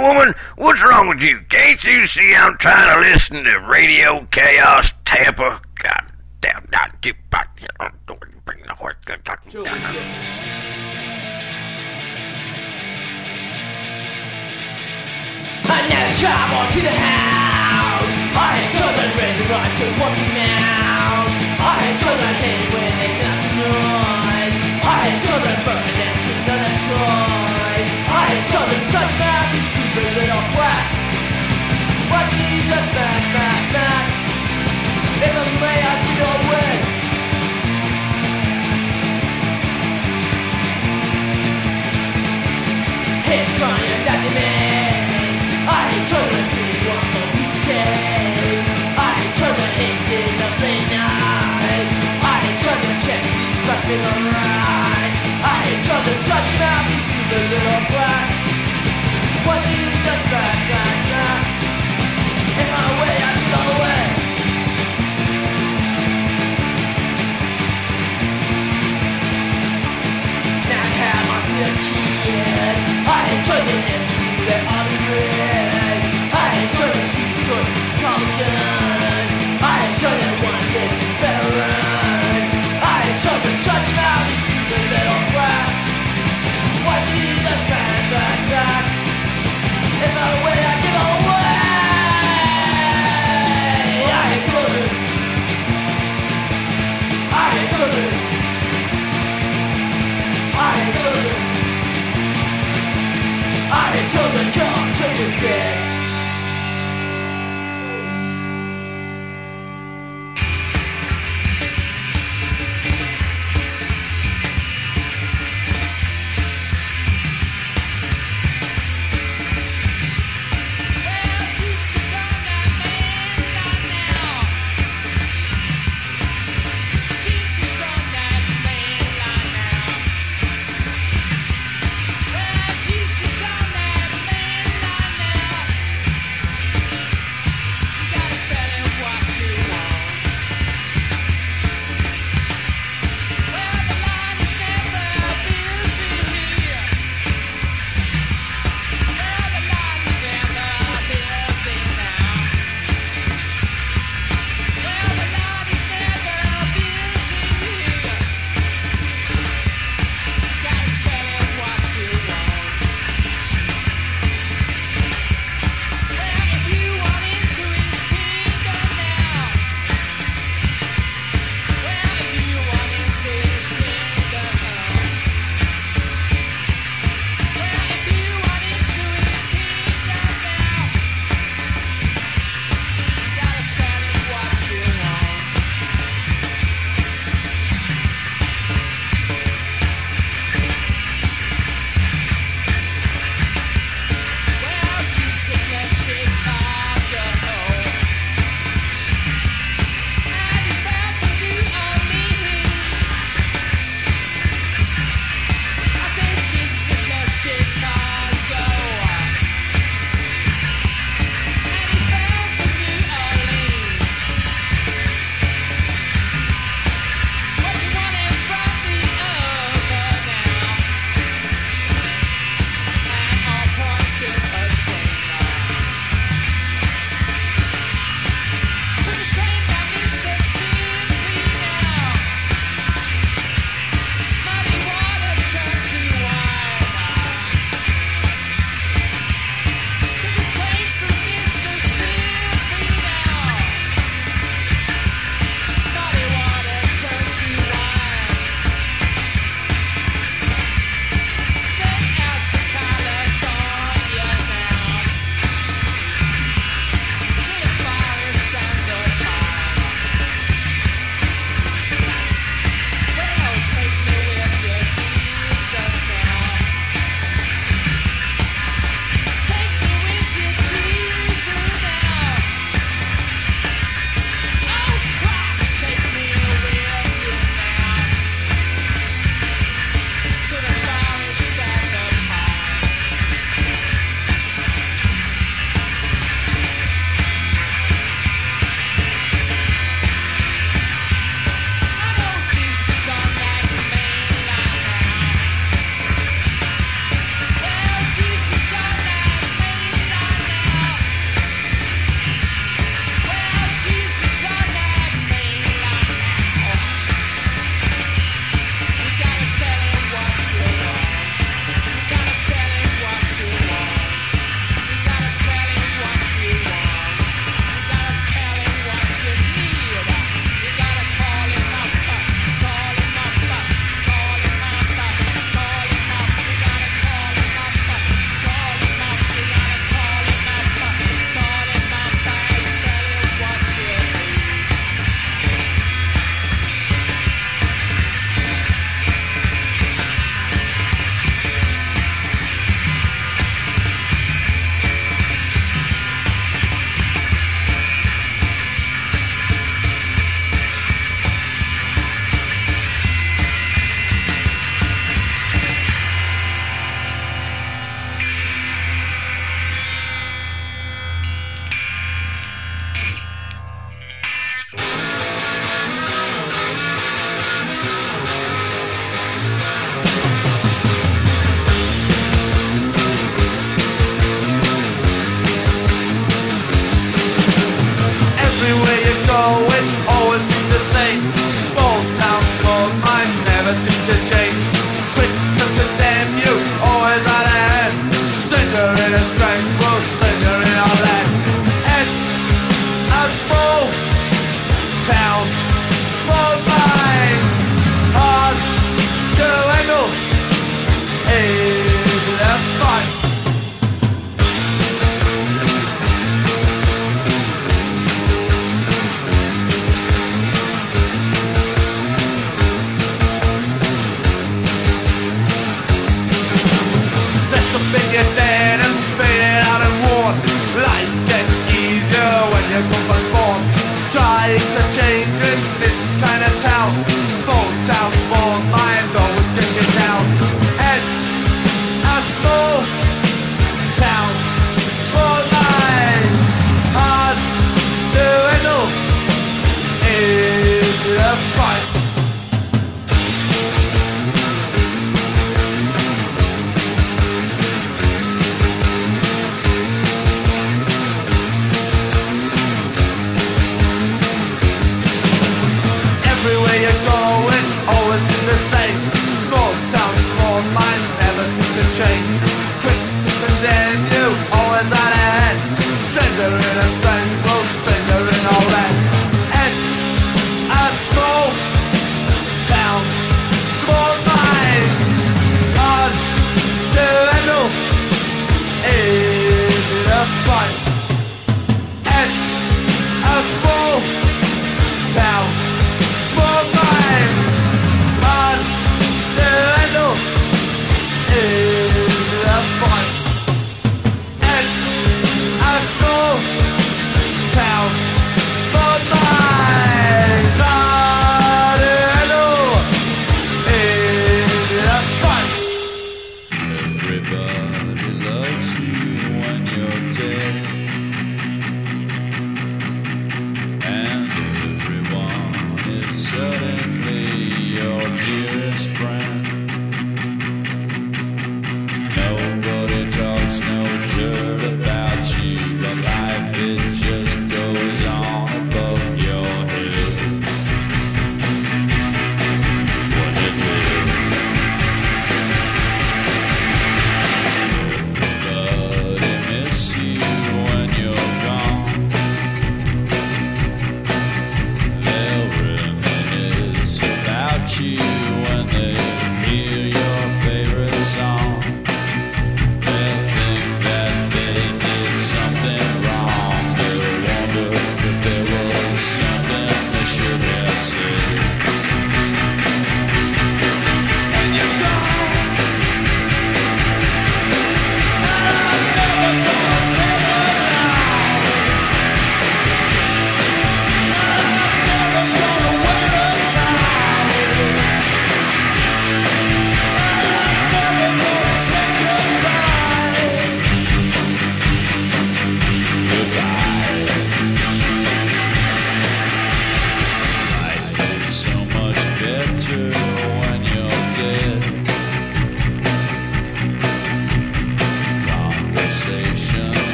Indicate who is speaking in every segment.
Speaker 1: woman, what's wrong with you? Can't you see I'm trying to listen to Radio Chaos Tampa? God damn, not too bring the horse.
Speaker 2: I never travel to the house. I had children raising right to walking mouse. I had children hate when they make noise. I had children burning them to another choice. I had children such mouth, just snack, snack. If I may, it away. Hit they made. I hate children screaming one more piece of cake. I the midnight. I. I stupid little brat. Why don't you just snack, snack, snack? Children see the I hate children. Come take a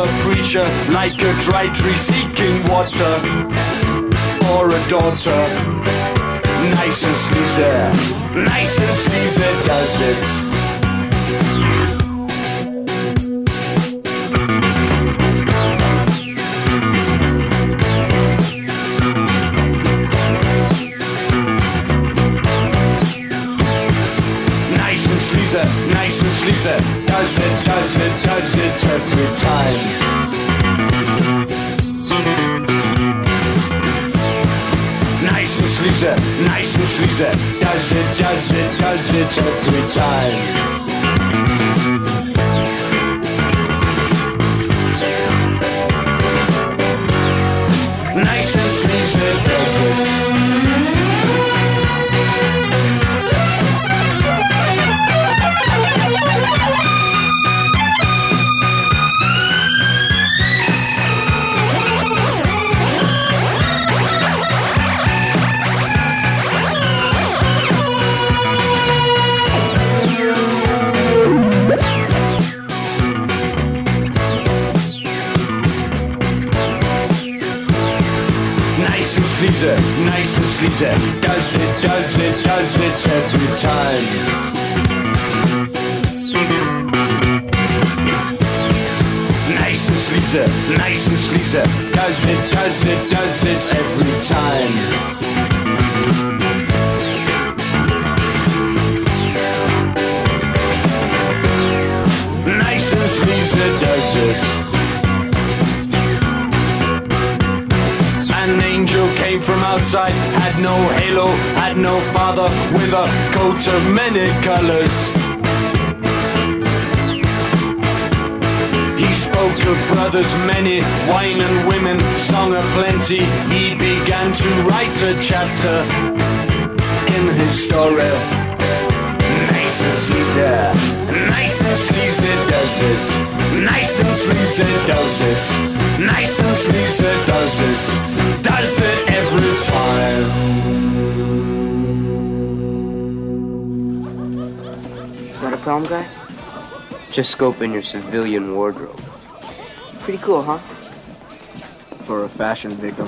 Speaker 3: a
Speaker 4: preacher, like a dry tree seeking water, or a daughter. Nice and sleazy, nice and sleazy does it. Many colors. He spoke of brothers many, wine and women, song of plenty. He began to write a chapter in his story. Nice and sleazy, nice and sleazy does it. Nice and sleazy does it. Nice and sleazy does it. Does it every time.
Speaker 5: A guys? Just scope in your civilian wardrobe. Pretty cool, huh?
Speaker 6: For a fashion victim.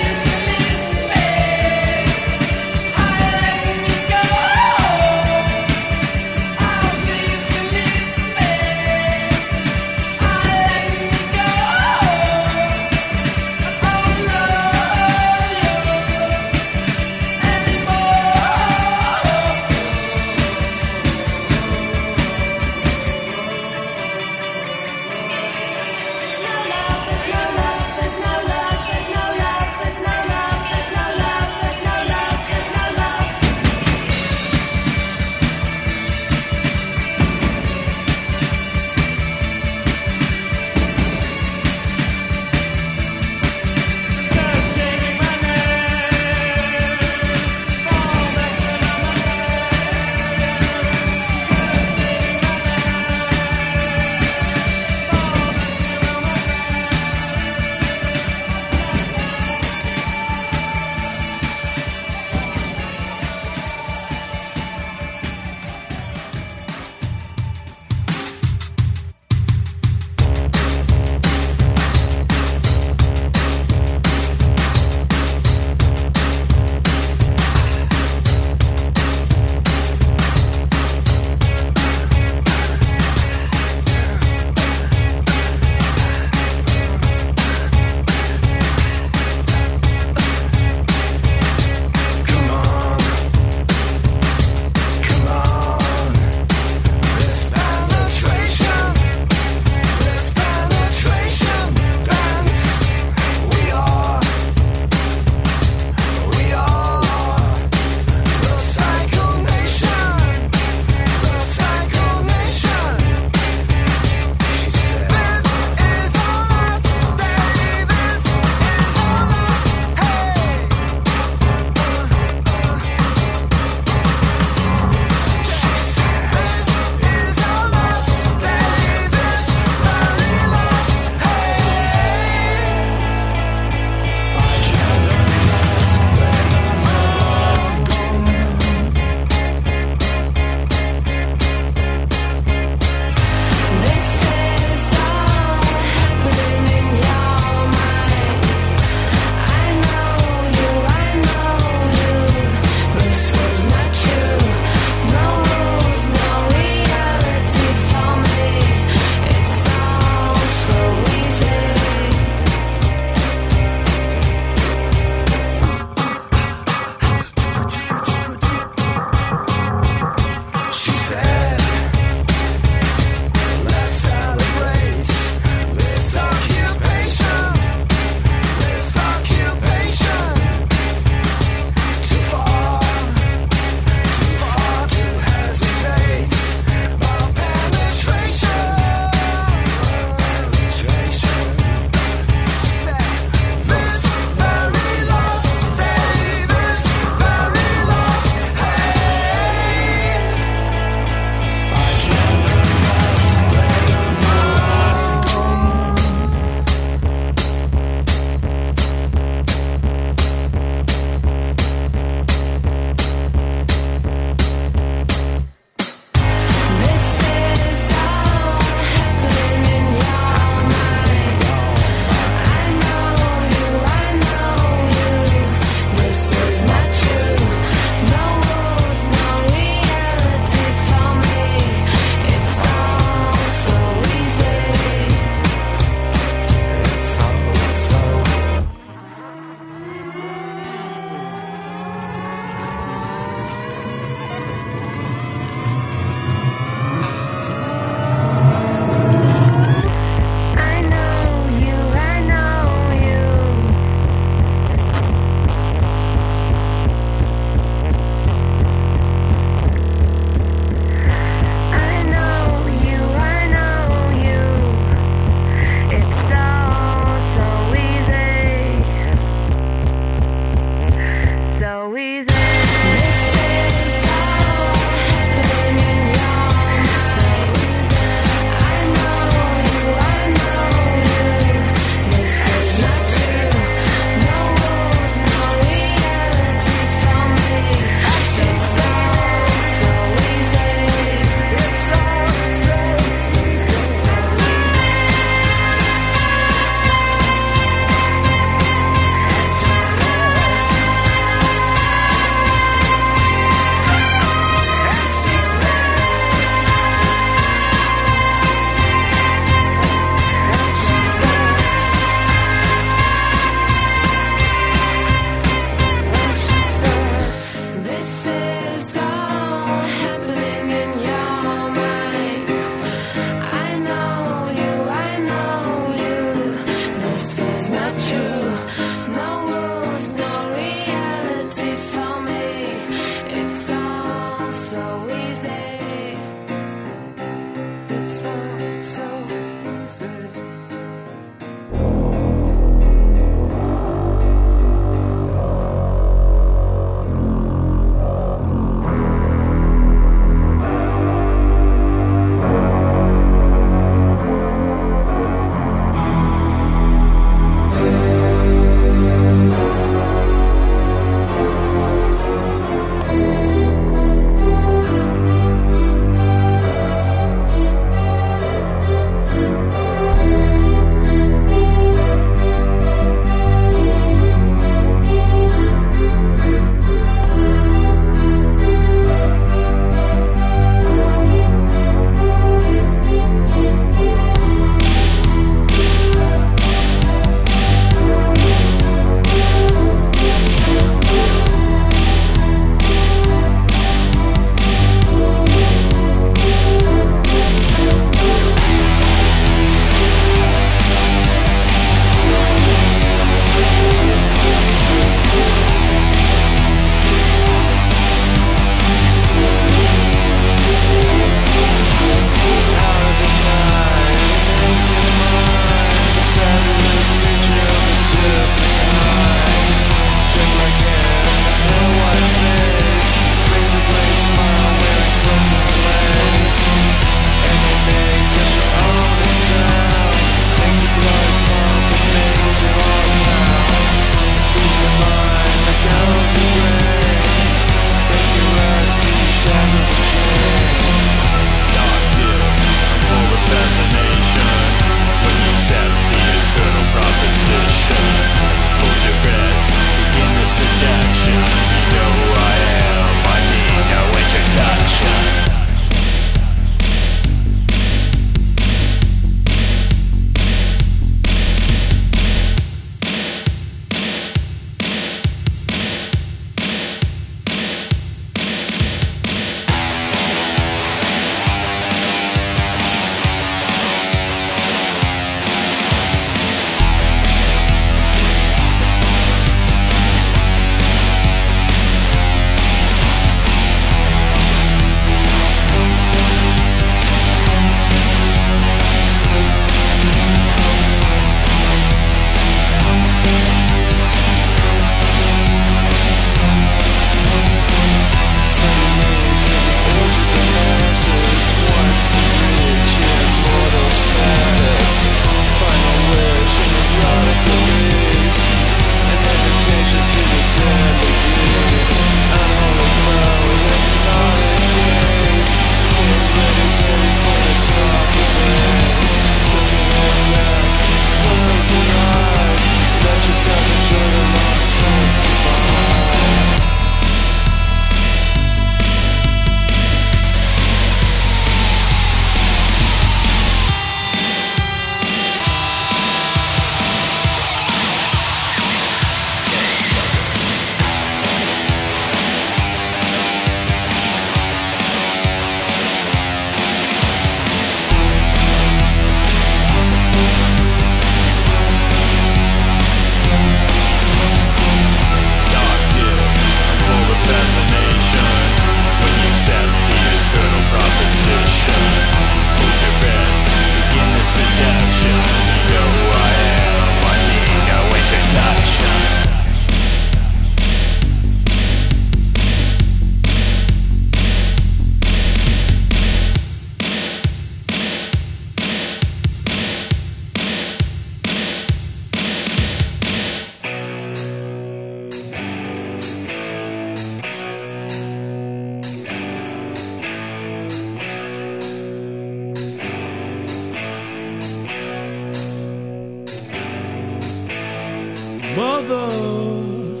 Speaker 7: mother.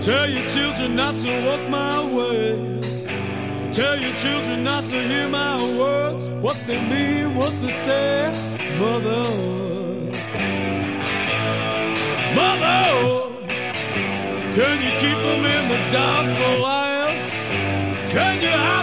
Speaker 7: Tell your children not to walk my way. Tell your children not to hear my words, what they mean, what they say, mother. Mother, can you keep them in the dark for a while? Can you?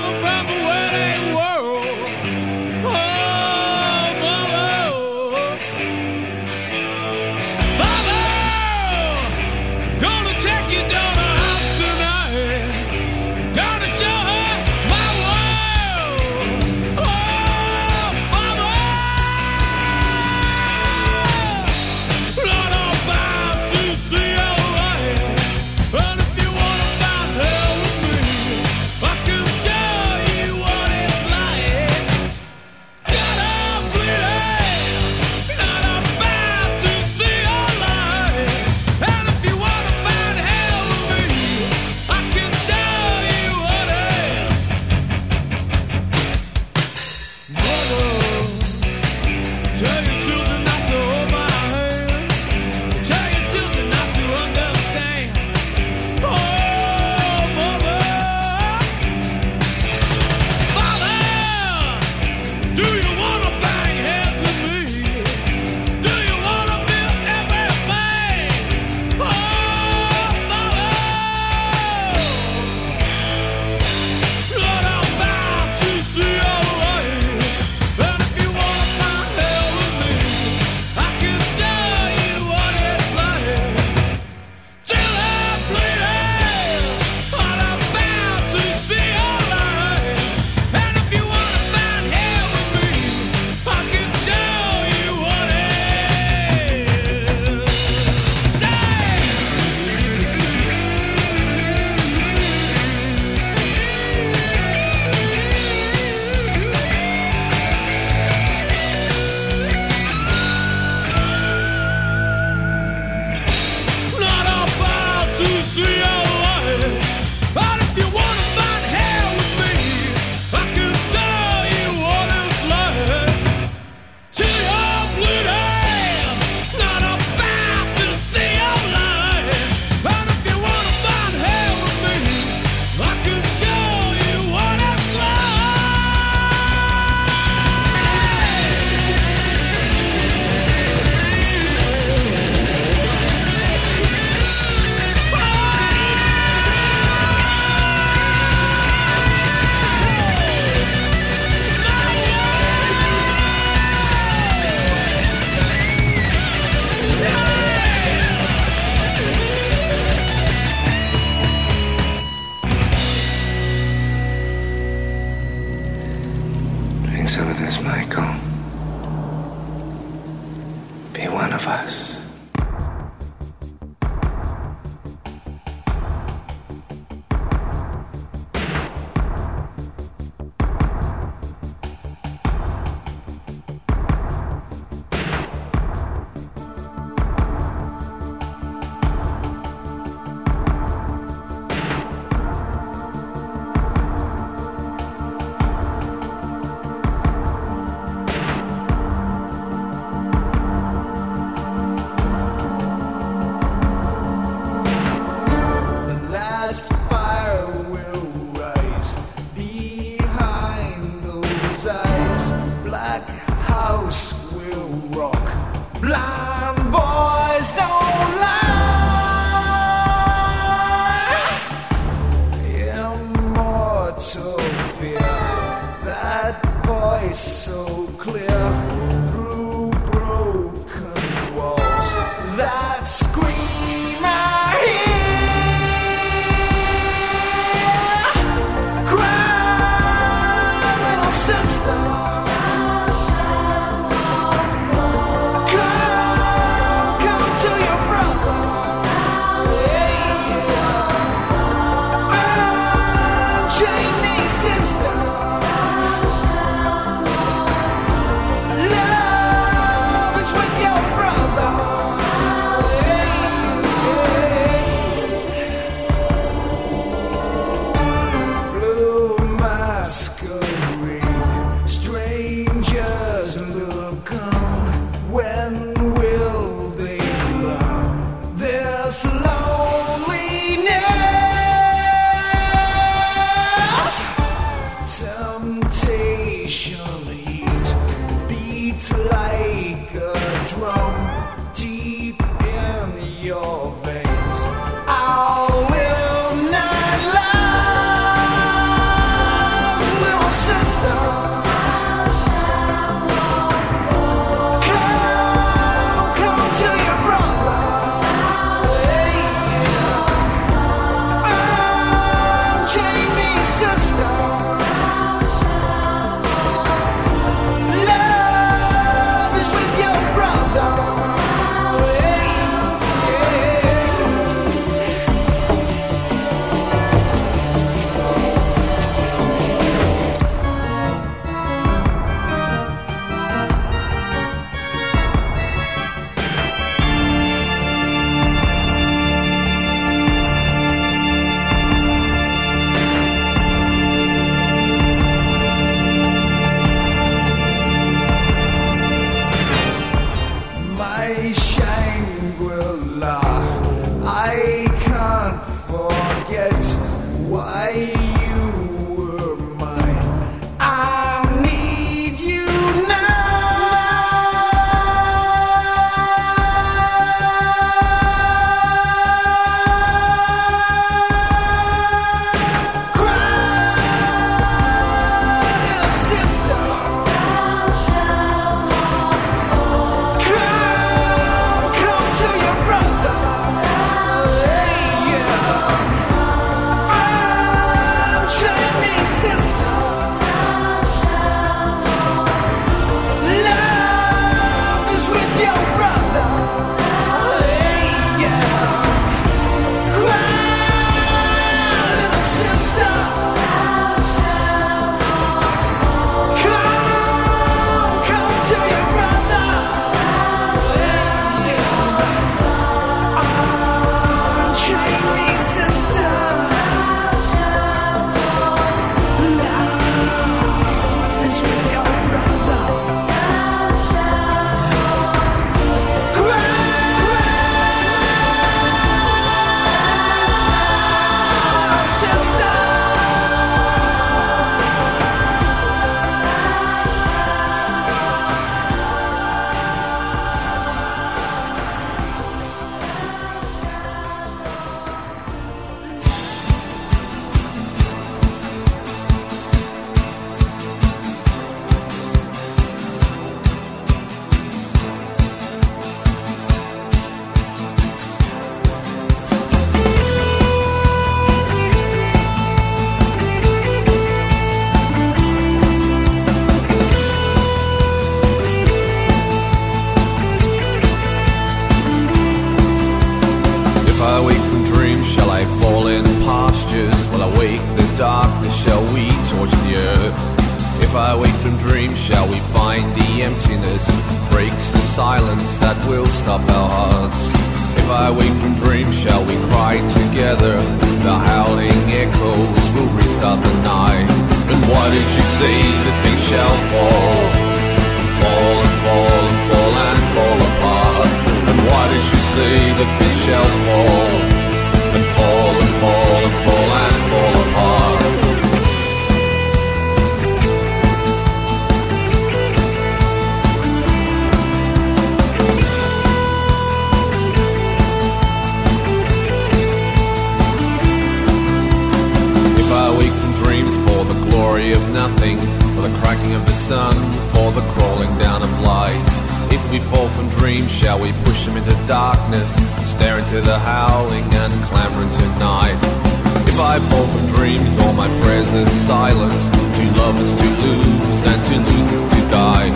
Speaker 8: silence To love is to lose and to lose is to die.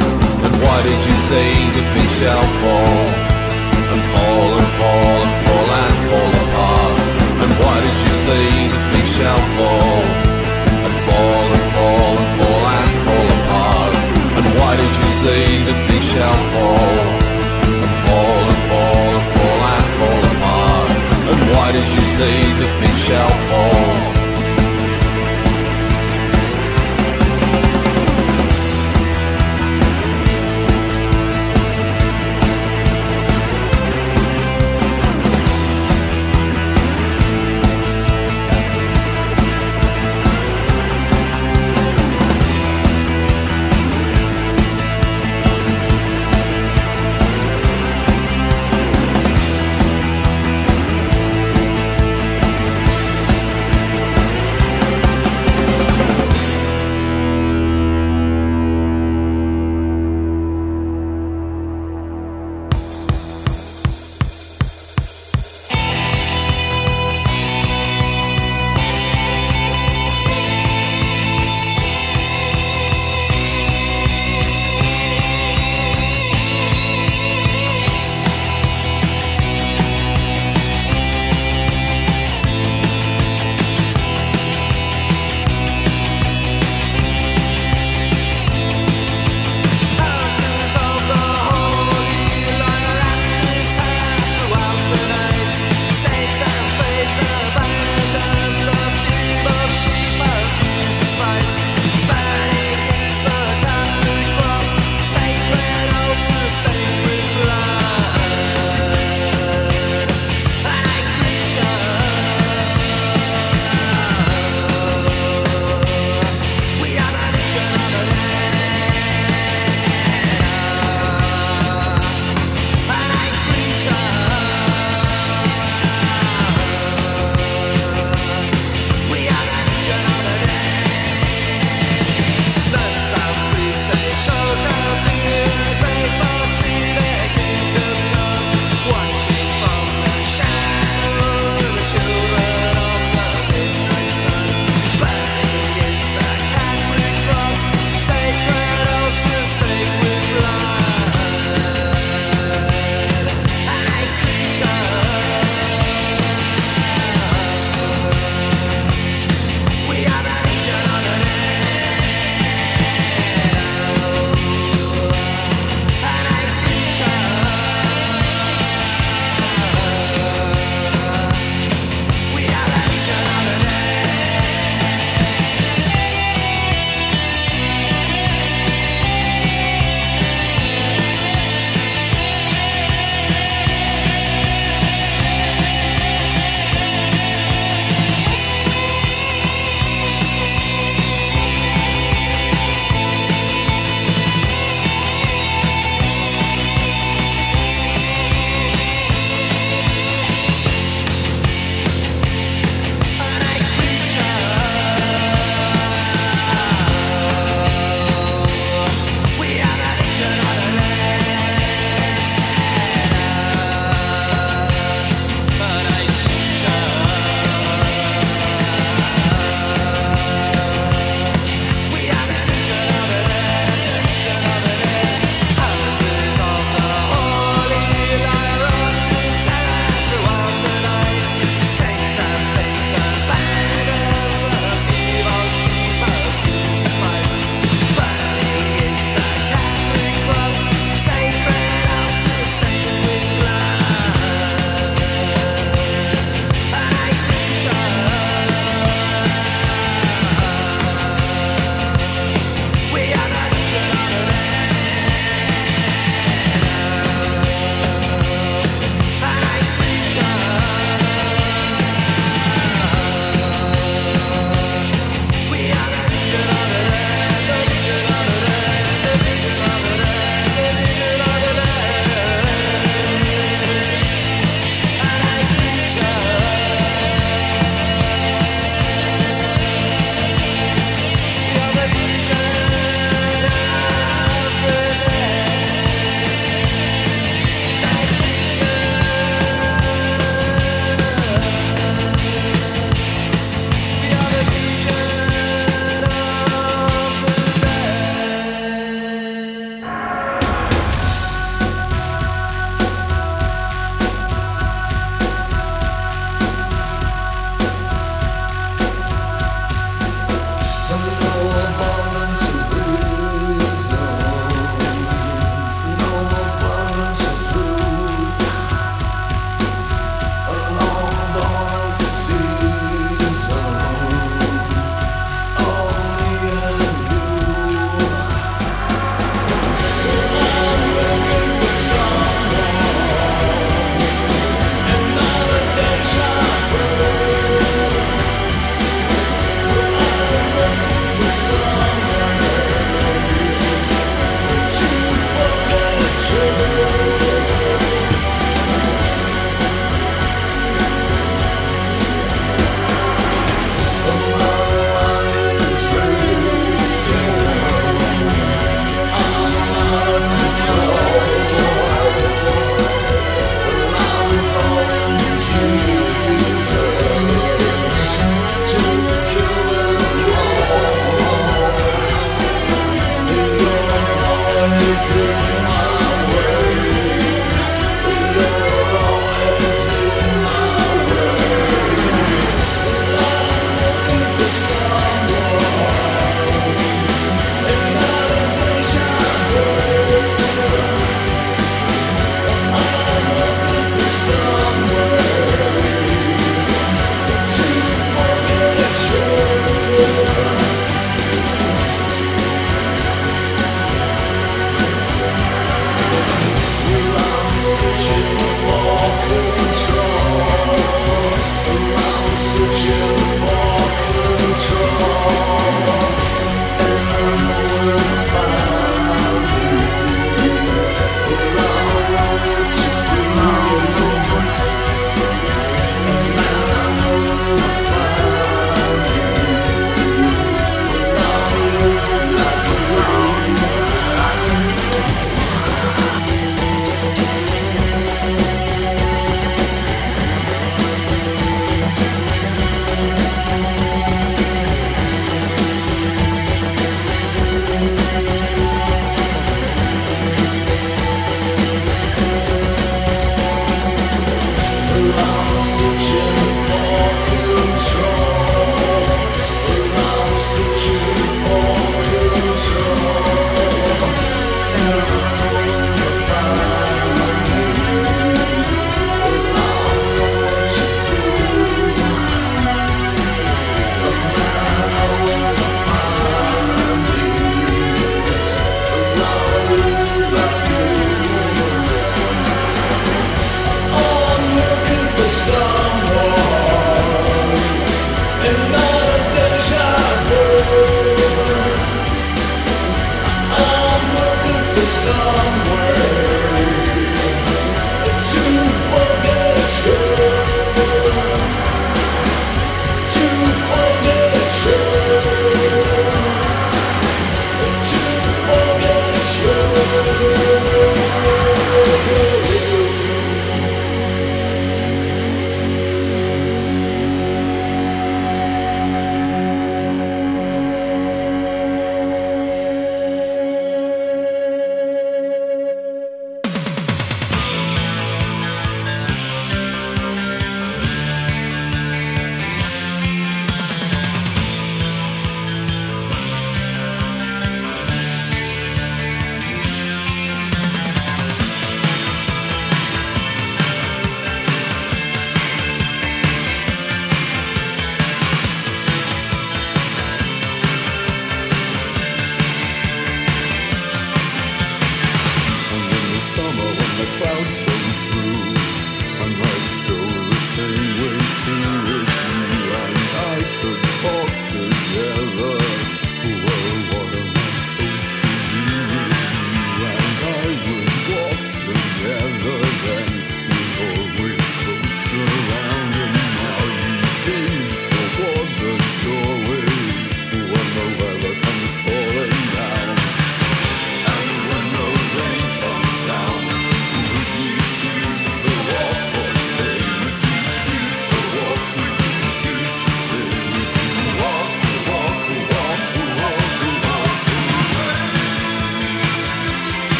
Speaker 8: And why did you say the thing shall fall? And fall and fall and fall and fall apart. And why did you say the thing shall fall? And fall and fall and fall and fall apart. And why did you say the thing shall fall? And fall and fall and fall and fall apart. And why did you say the thing shall fall?